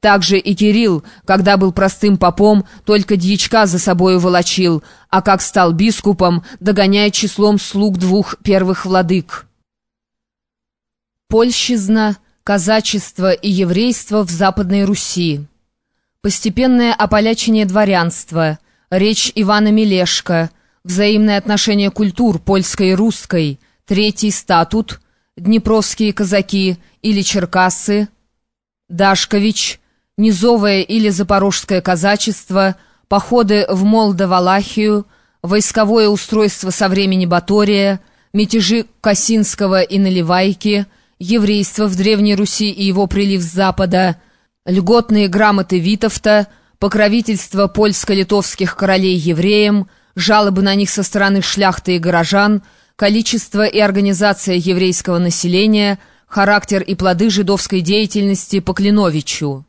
Также и Кирилл, когда был простым попом, только дьячка за собою волочил, а как стал бискупом, догоняя числом слуг двух первых владык. Польщизна, казачество и еврейство в Западной Руси. Постепенное ополячение дворянства, речь Ивана Мелешко, взаимное отношение культур польской и русской, третий статут, днепровские казаки или черкассы, Дашкович – низовое или запорожское казачество, походы в Молдо-Валахию, войсковое устройство со времени Батория, мятежи Косинского и Наливайки, еврейство в Древней Руси и его прилив с запада, льготные грамоты Витовта, покровительство польско-литовских королей евреям, жалобы на них со стороны шляхты и горожан, количество и организация еврейского населения, характер и плоды жидовской деятельности по Клиновичу.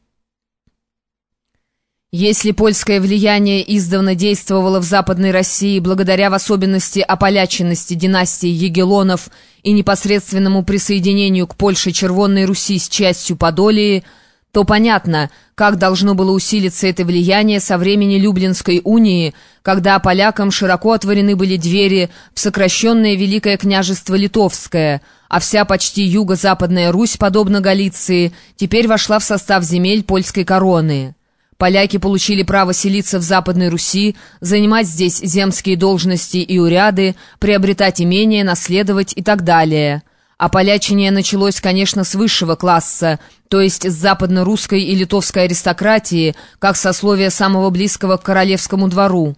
Если польское влияние издавна действовало в Западной России благодаря в особенности ополяченности династии Егелонов и непосредственному присоединению к Польше Червонной Руси с частью Подолии, то понятно, как должно было усилиться это влияние со времени Люблинской унии, когда полякам широко отворены были двери в сокращенное Великое княжество Литовское, а вся почти юго-западная Русь, подобно Галиции, теперь вошла в состав земель польской короны. Поляки получили право селиться в Западной Руси, занимать здесь земские должности и уряды, приобретать имения, наследовать и так далее. А полячение началось, конечно, с высшего класса, то есть с западно-русской и литовской аристократии, как сословия самого близкого к королевскому двору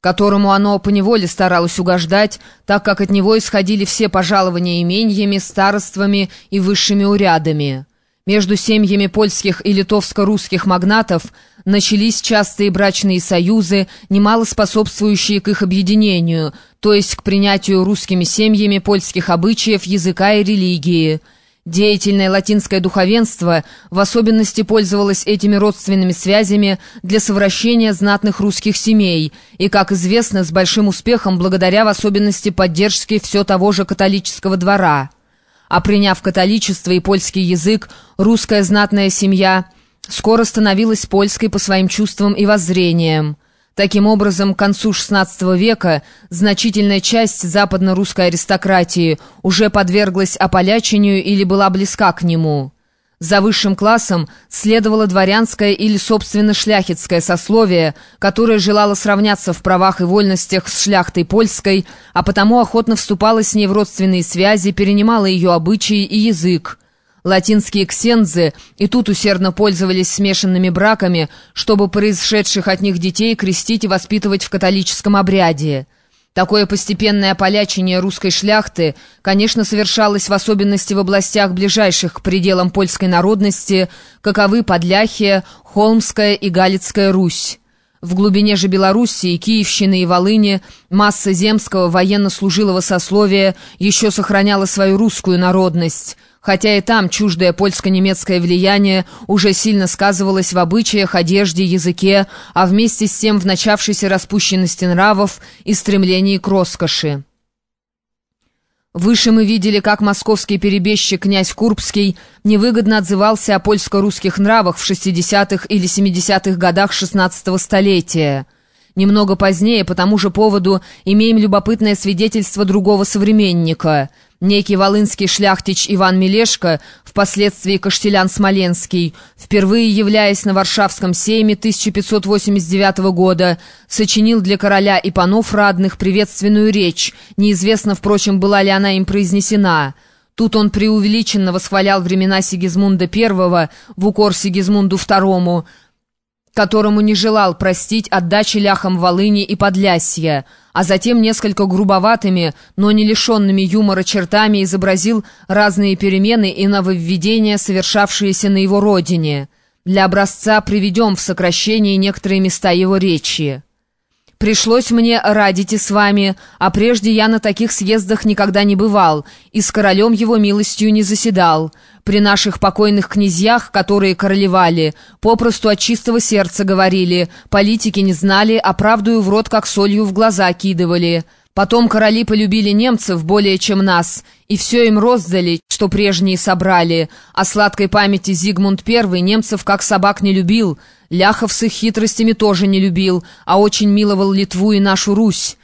которому оно поневоле старалось угождать, так как от него исходили все пожалования имениями, староствами и высшими урядами. Между семьями польских и литовско-русских магнатов начались частые брачные союзы, немало способствующие к их объединению, то есть к принятию русскими семьями польских обычаев, языка и религии. Деятельное латинское духовенство в особенности пользовалось этими родственными связями для совращения знатных русских семей и, как известно, с большим успехом благодаря в особенности поддержке все того же католического двора а приняв католичество и польский язык, русская знатная семья скоро становилась польской по своим чувствам и воззрениям. Таким образом, к концу XVI века значительная часть западно-русской аристократии уже подверглась ополячению или была близка к нему. За высшим классом следовало дворянское или, собственно, шляхетское сословие, которое желало сравняться в правах и вольностях с шляхтой польской, а потому охотно вступало с ней в родственные связи, перенимало ее обычаи и язык. Латинские ксензы и тут усердно пользовались смешанными браками, чтобы происшедших от них детей крестить и воспитывать в католическом обряде. Такое постепенное ополячение русской шляхты, конечно, совершалось в особенности в областях, ближайших к пределам польской народности, каковы Подляхия, Холмская и Галицкая Русь. В глубине же Белоруссии, Киевщины и Волыни масса земского военнослужилого сословия еще сохраняла свою русскую народность – хотя и там чуждое польско-немецкое влияние уже сильно сказывалось в обычаях, одежде, языке, а вместе с тем в начавшейся распущенности нравов и стремлении к роскоши. Выше мы видели, как московский перебежчик князь Курбский невыгодно отзывался о польско-русских нравах в 60-х или 70-х годах 16-го столетия. Немного позднее, по тому же поводу, имеем любопытное свидетельство другого современника – Некий волынский шляхтич Иван Мелешко, впоследствии Каштелян Смоленский, впервые являясь на Варшавском сейме 1589 года, сочинил для короля и панов радных приветственную речь, неизвестно, впрочем, была ли она им произнесена. Тут он преувеличенно восхвалял времена Сигизмунда I в укор Сигизмунду II, которому не желал простить отдачи ляхам Волыни и Подлясья, а затем несколько грубоватыми, но не лишенными юмора чертами изобразил разные перемены и нововведения, совершавшиеся на его родине. Для образца приведем в сокращении некоторые места его речи. Пришлось мне радить и с вами, а прежде я на таких съездах никогда не бывал и с королем его милостью не заседал. При наших покойных князьях, которые королевали, попросту от чистого сердца говорили, политики не знали, а правдую в рот как солью в глаза кидывали». Потом короли полюбили немцев более, чем нас, и все им роздали, что прежние собрали. О сладкой памяти Зигмунд I немцев как собак не любил, ляхов с их хитростями тоже не любил, а очень миловал Литву и нашу Русь.